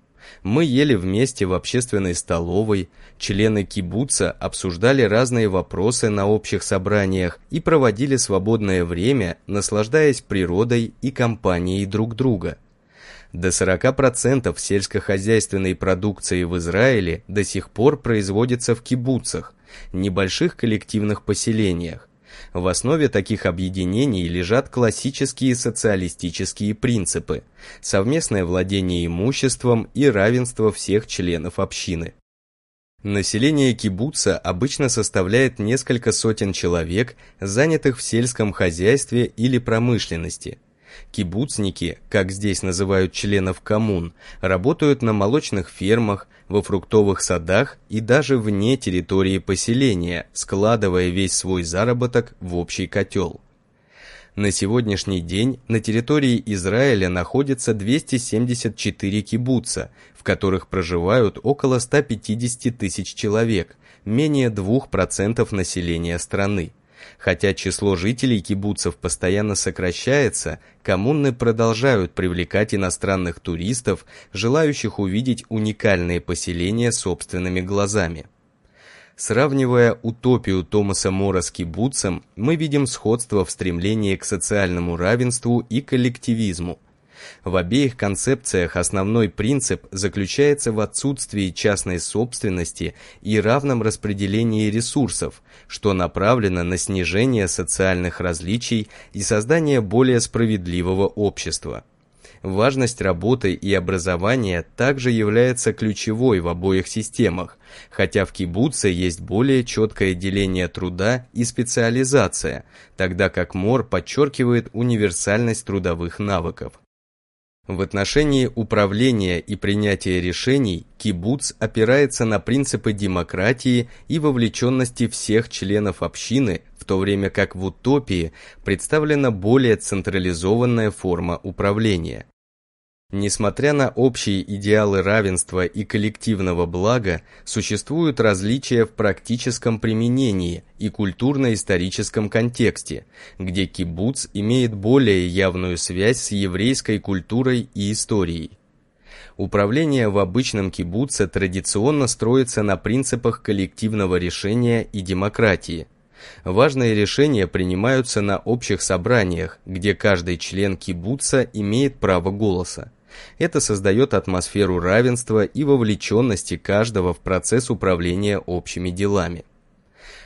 Мы ели вместе в общественной столовой, члены кибуца обсуждали разные вопросы на общих собраниях и проводили свободное время, наслаждаясь природой и компанией друг друга. До 40% сельскохозяйственной продукции в Израиле до сих пор производится в кибуцах, небольших коллективных поселениях, в основе таких объединений лежат классические социалистические принципы, совместное владение имуществом и равенство всех членов общины. Население кибуца обычно составляет несколько сотен человек, занятых в сельском хозяйстве или промышленности – Кибуцники, как здесь называют членов коммун, работают на молочных фермах, во фруктовых садах и даже вне территории поселения, складывая весь свой заработок в общий котел. На сегодняшний день на территории Израиля находится 274 кибуца, в которых проживают около 150 тысяч человек, менее 2% населения страны. Хотя число жителей кибуцев постоянно сокращается, коммуны продолжают привлекать иностранных туристов, желающих увидеть уникальные поселения собственными глазами. Сравнивая утопию Томаса Мора с кибуцем, мы видим сходство в стремлении к социальному равенству и коллективизму – в обеих концепциях основной принцип заключается в отсутствии частной собственности и равном распределении ресурсов, что направлено на снижение социальных различий и создание более справедливого общества. Важность работы и образования также является ключевой в обоих системах, хотя в кибуце есть более четкое деление труда и специализация, тогда как Мор подчеркивает универсальность трудовых навыков. В отношении управления и принятия решений кибуц опирается на принципы демократии и вовлеченности всех членов общины, в то время как в утопии представлена более централизованная форма управления. Несмотря на общие идеалы равенства и коллективного блага, существуют различия в практическом применении и культурно-историческом контексте, где кибуц имеет более явную связь с еврейской культурой и историей. Управление в обычном кибуце традиционно строится на принципах коллективного решения и демократии. Важные решения принимаются на общих собраниях, где каждый член кибуца имеет право голоса. Это создает атмосферу равенства и вовлеченности каждого в процесс управления общими делами.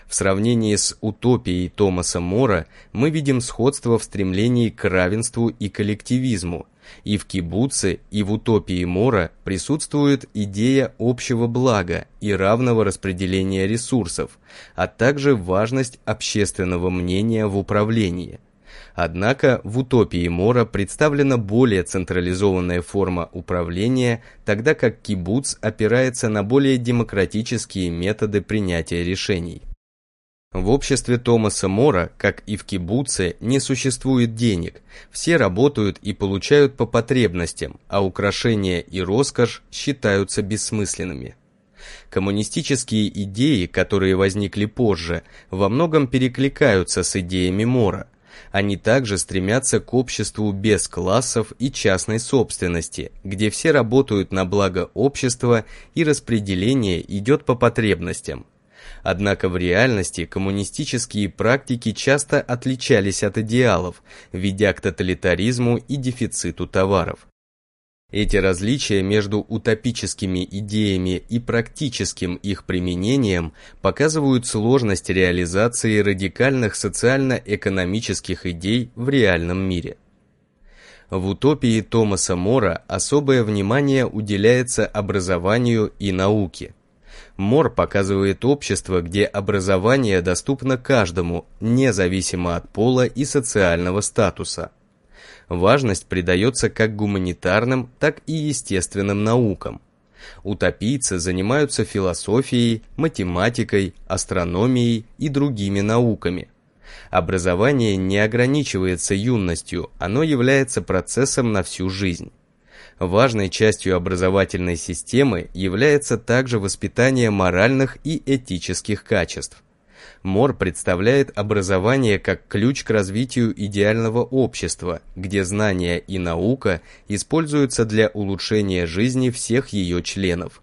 В сравнении с утопией Томаса Мора мы видим сходство в стремлении к равенству и коллективизму, и в кибуце, и в утопии Мора присутствует идея общего блага и равного распределения ресурсов, а также важность общественного мнения в управлении. Однако в утопии Мора представлена более централизованная форма управления, тогда как кибуц опирается на более демократические методы принятия решений. В обществе Томаса Мора, как и в кибуце, не существует денег. Все работают и получают по потребностям, а украшения и роскошь считаются бессмысленными. Коммунистические идеи, которые возникли позже, во многом перекликаются с идеями Мора. Они также стремятся к обществу без классов и частной собственности, где все работают на благо общества и распределение идет по потребностям. Однако в реальности коммунистические практики часто отличались от идеалов, ведя к тоталитаризму и дефициту товаров. Эти различия между утопическими идеями и практическим их применением показывают сложность реализации радикальных социально-экономических идей в реальном мире. В утопии Томаса Мора особое внимание уделяется образованию и науке. Мор показывает общество, где образование доступно каждому, независимо от пола и социального статуса. Важность придается как гуманитарным, так и естественным наукам. Утопийцы занимаются философией, математикой, астрономией и другими науками. Образование не ограничивается юностью, оно является процессом на всю жизнь. Важной частью образовательной системы является также воспитание моральных и этических качеств. МОР представляет образование как ключ к развитию идеального общества, где знания и наука используются для улучшения жизни всех ее членов.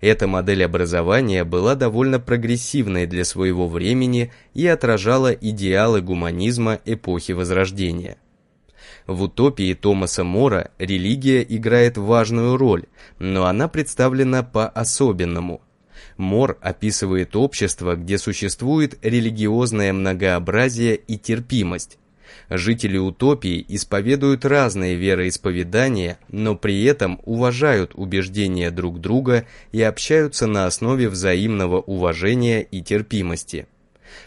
Эта модель образования была довольно прогрессивной для своего времени и отражала идеалы гуманизма эпохи Возрождения. В утопии Томаса Мора религия играет важную роль, но она представлена по-особенному. Мор описывает общество, где существует религиозное многообразие и терпимость. Жители утопии исповедуют разные вероисповедания, но при этом уважают убеждения друг друга и общаются на основе взаимного уважения и терпимости.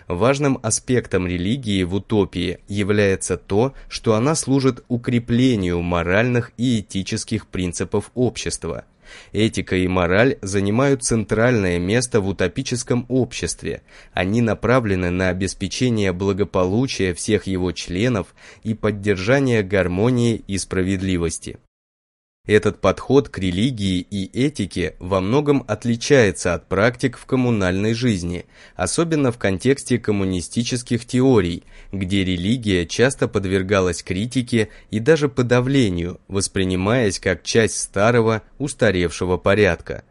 Важным аспектом религии в утопии является то, что она служит укреплению моральных и этических принципов общества. Этика и мораль занимают центральное место в утопическом обществе. Они направлены на обеспечение благополучия всех его членов и поддержание гармонии и справедливости. Этот подход к религии и этике во многом отличается от практик в коммунальной жизни, особенно в контексте коммунистических теорий, где религия часто подвергалась критике и даже подавлению, воспринимаясь как часть старого, устаревшего порядка.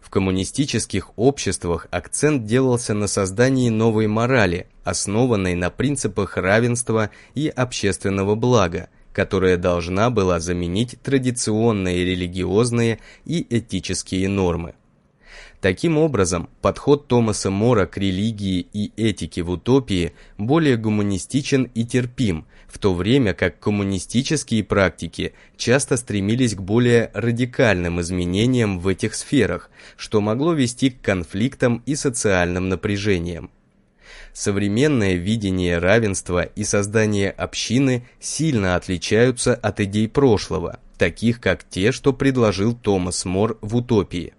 В коммунистических обществах акцент делался на создании новой морали, основанной на принципах равенства и общественного блага, которая должна была заменить традиционные религиозные и этические нормы. Таким образом, подход Томаса Мора к религии и этике в утопии более гуманистичен и терпим, в то время как коммунистические практики часто стремились к более радикальным изменениям в этих сферах, что могло вести к конфликтам и социальным напряжениям современное видение равенства и создание общины сильно отличаются от идей прошлого, таких как те, что предложил Томас Мор в «Утопии».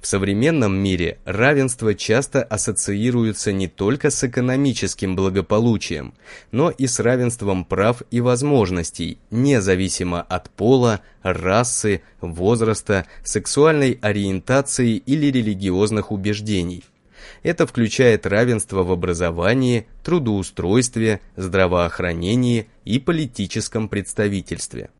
В современном мире равенство часто ассоциируется не только с экономическим благополучием, но и с равенством прав и возможностей, независимо от пола, расы, возраста, сексуальной ориентации или религиозных убеждений. Это включает равенство в образовании, трудоустройстве, здравоохранении и политическом представительстве.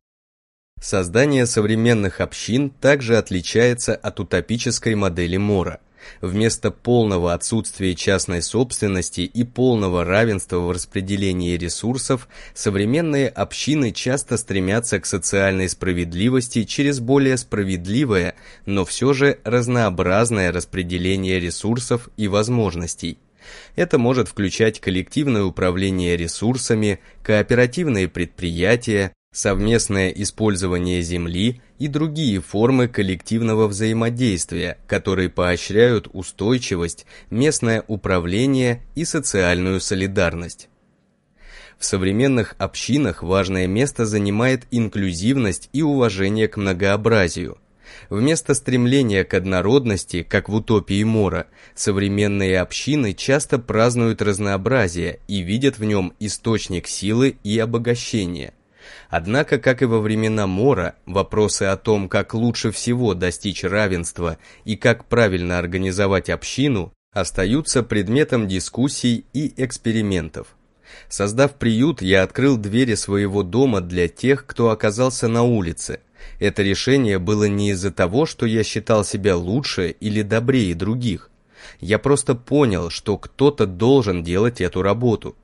Создание современных общин также отличается от утопической модели Мора. Вместо полного отсутствия частной собственности и полного равенства в распределении ресурсов, современные общины часто стремятся к социальной справедливости через более справедливое, но все же разнообразное распределение ресурсов и возможностей. Это может включать коллективное управление ресурсами, кооперативные предприятия, совместное использование земли и другие формы коллективного взаимодействия, которые поощряют устойчивость, местное управление и социальную солидарность. В современных общинах важное место занимает инклюзивность и уважение к многообразию. Вместо стремления к однородности, как в утопии Мора, современные общины часто празднуют разнообразие и видят в нем источник силы и обогащения. Однако, как и во времена Мора, вопросы о том, как лучше всего достичь равенства и как правильно организовать общину, остаются предметом дискуссий и экспериментов. Создав приют, я открыл двери своего дома для тех, кто оказался на улице. Это решение было не из-за того, что я считал себя лучше или добрее других. Я просто понял, что кто-то должен делать эту работу.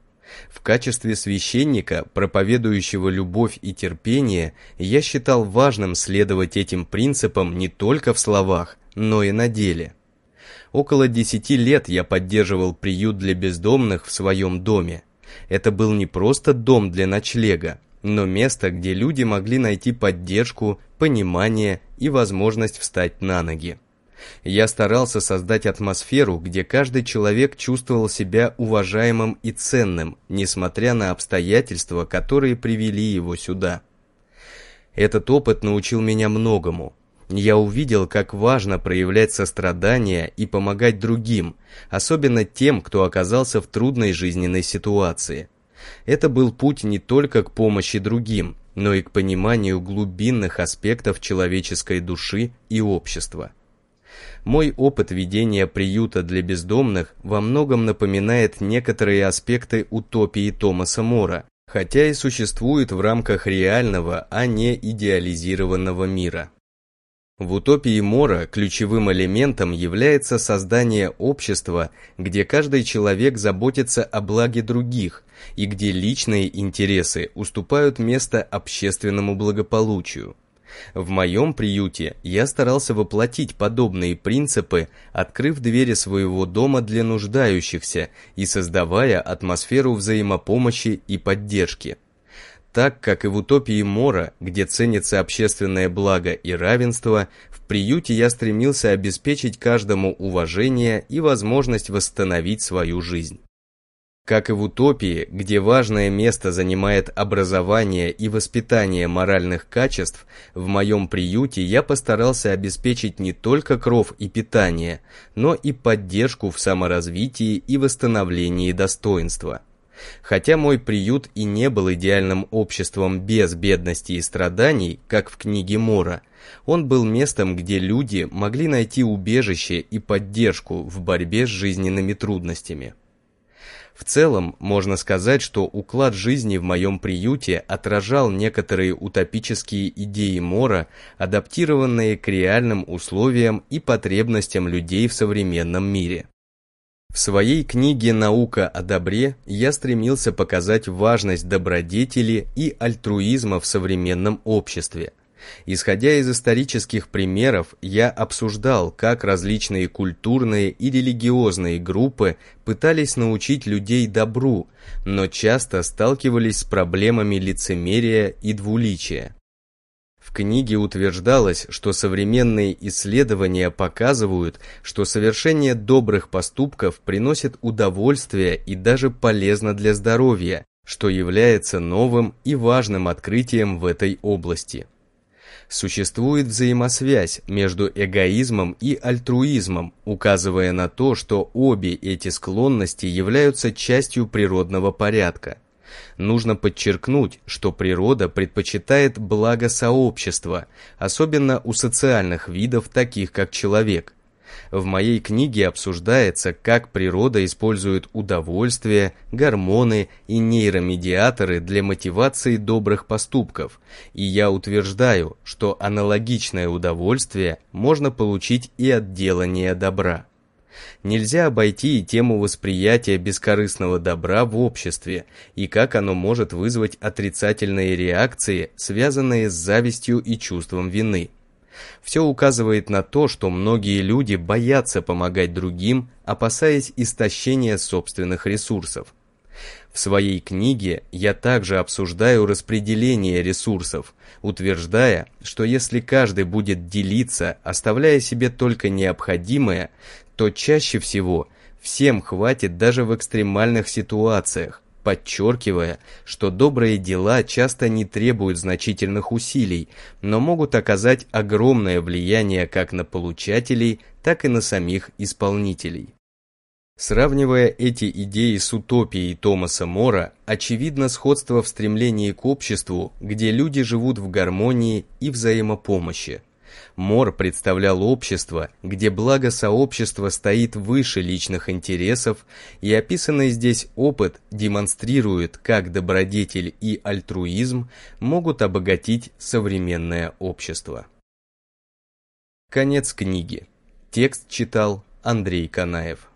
В качестве священника, проповедующего любовь и терпение, я считал важным следовать этим принципам не только в словах, но и на деле. Около десяти лет я поддерживал приют для бездомных в своем доме. Это был не просто дом для ночлега, но место, где люди могли найти поддержку, понимание и возможность встать на ноги. Я старался создать атмосферу, где каждый человек чувствовал себя уважаемым и ценным, несмотря на обстоятельства, которые привели его сюда. Этот опыт научил меня многому. Я увидел, как важно проявлять сострадание и помогать другим, особенно тем, кто оказался в трудной жизненной ситуации. Это был путь не только к помощи другим, но и к пониманию глубинных аспектов человеческой души и общества. Мой опыт ведения приюта для бездомных во многом напоминает некоторые аспекты утопии Томаса Мора, хотя и существует в рамках реального, а не идеализированного мира. В утопии Мора ключевым элементом является создание общества, где каждый человек заботится о благе других и где личные интересы уступают место общественному благополучию. В моем приюте я старался воплотить подобные принципы, открыв двери своего дома для нуждающихся и создавая атмосферу взаимопомощи и поддержки. Так как и в утопии Мора, где ценится общественное благо и равенство, в приюте я стремился обеспечить каждому уважение и возможность восстановить свою жизнь. Как и в утопии, где важное место занимает образование и воспитание моральных качеств, в моем приюте я постарался обеспечить не только кров и питание, но и поддержку в саморазвитии и восстановлении достоинства. Хотя мой приют и не был идеальным обществом без бедности и страданий, как в книге Мора, он был местом, где люди могли найти убежище и поддержку в борьбе с жизненными трудностями. В целом, можно сказать, что уклад жизни в моем приюте отражал некоторые утопические идеи Мора, адаптированные к реальным условиям и потребностям людей в современном мире. В своей книге «Наука о добре» я стремился показать важность добродетели и альтруизма в современном обществе – Исходя из исторических примеров, я обсуждал, как различные культурные и религиозные группы пытались научить людей добру, но часто сталкивались с проблемами лицемерия и двуличия. В книге утверждалось, что современные исследования показывают, что совершение добрых поступков приносит удовольствие и даже полезно для здоровья, что является новым и важным открытием в этой области. Существует взаимосвязь между эгоизмом и альтруизмом, указывая на то, что обе эти склонности являются частью природного порядка. Нужно подчеркнуть, что природа предпочитает благо сообщества, особенно у социальных видов, таких как человек – в моей книге обсуждается, как природа использует удовольствие, гормоны и нейромедиаторы для мотивации добрых поступков, и я утверждаю, что аналогичное удовольствие можно получить и от делания добра. Нельзя обойти и тему восприятия бескорыстного добра в обществе и как оно может вызвать отрицательные реакции, связанные с завистью и чувством вины. Все указывает на то, что многие люди боятся помогать другим, опасаясь истощения собственных ресурсов. В своей книге я также обсуждаю распределение ресурсов, утверждая, что если каждый будет делиться, оставляя себе только необходимое, то чаще всего всем хватит даже в экстремальных ситуациях, подчеркивая, что добрые дела часто не требуют значительных усилий, но могут оказать огромное влияние как на получателей, так и на самих исполнителей. Сравнивая эти идеи с утопией Томаса Мора, очевидно сходство в стремлении к обществу, где люди живут в гармонии и взаимопомощи. Мор представлял общество, где благо сообщества стоит выше личных интересов, и описанный здесь опыт демонстрирует, как добродетель и альтруизм могут обогатить современное общество. Конец книги. Текст читал Андрей Канаев.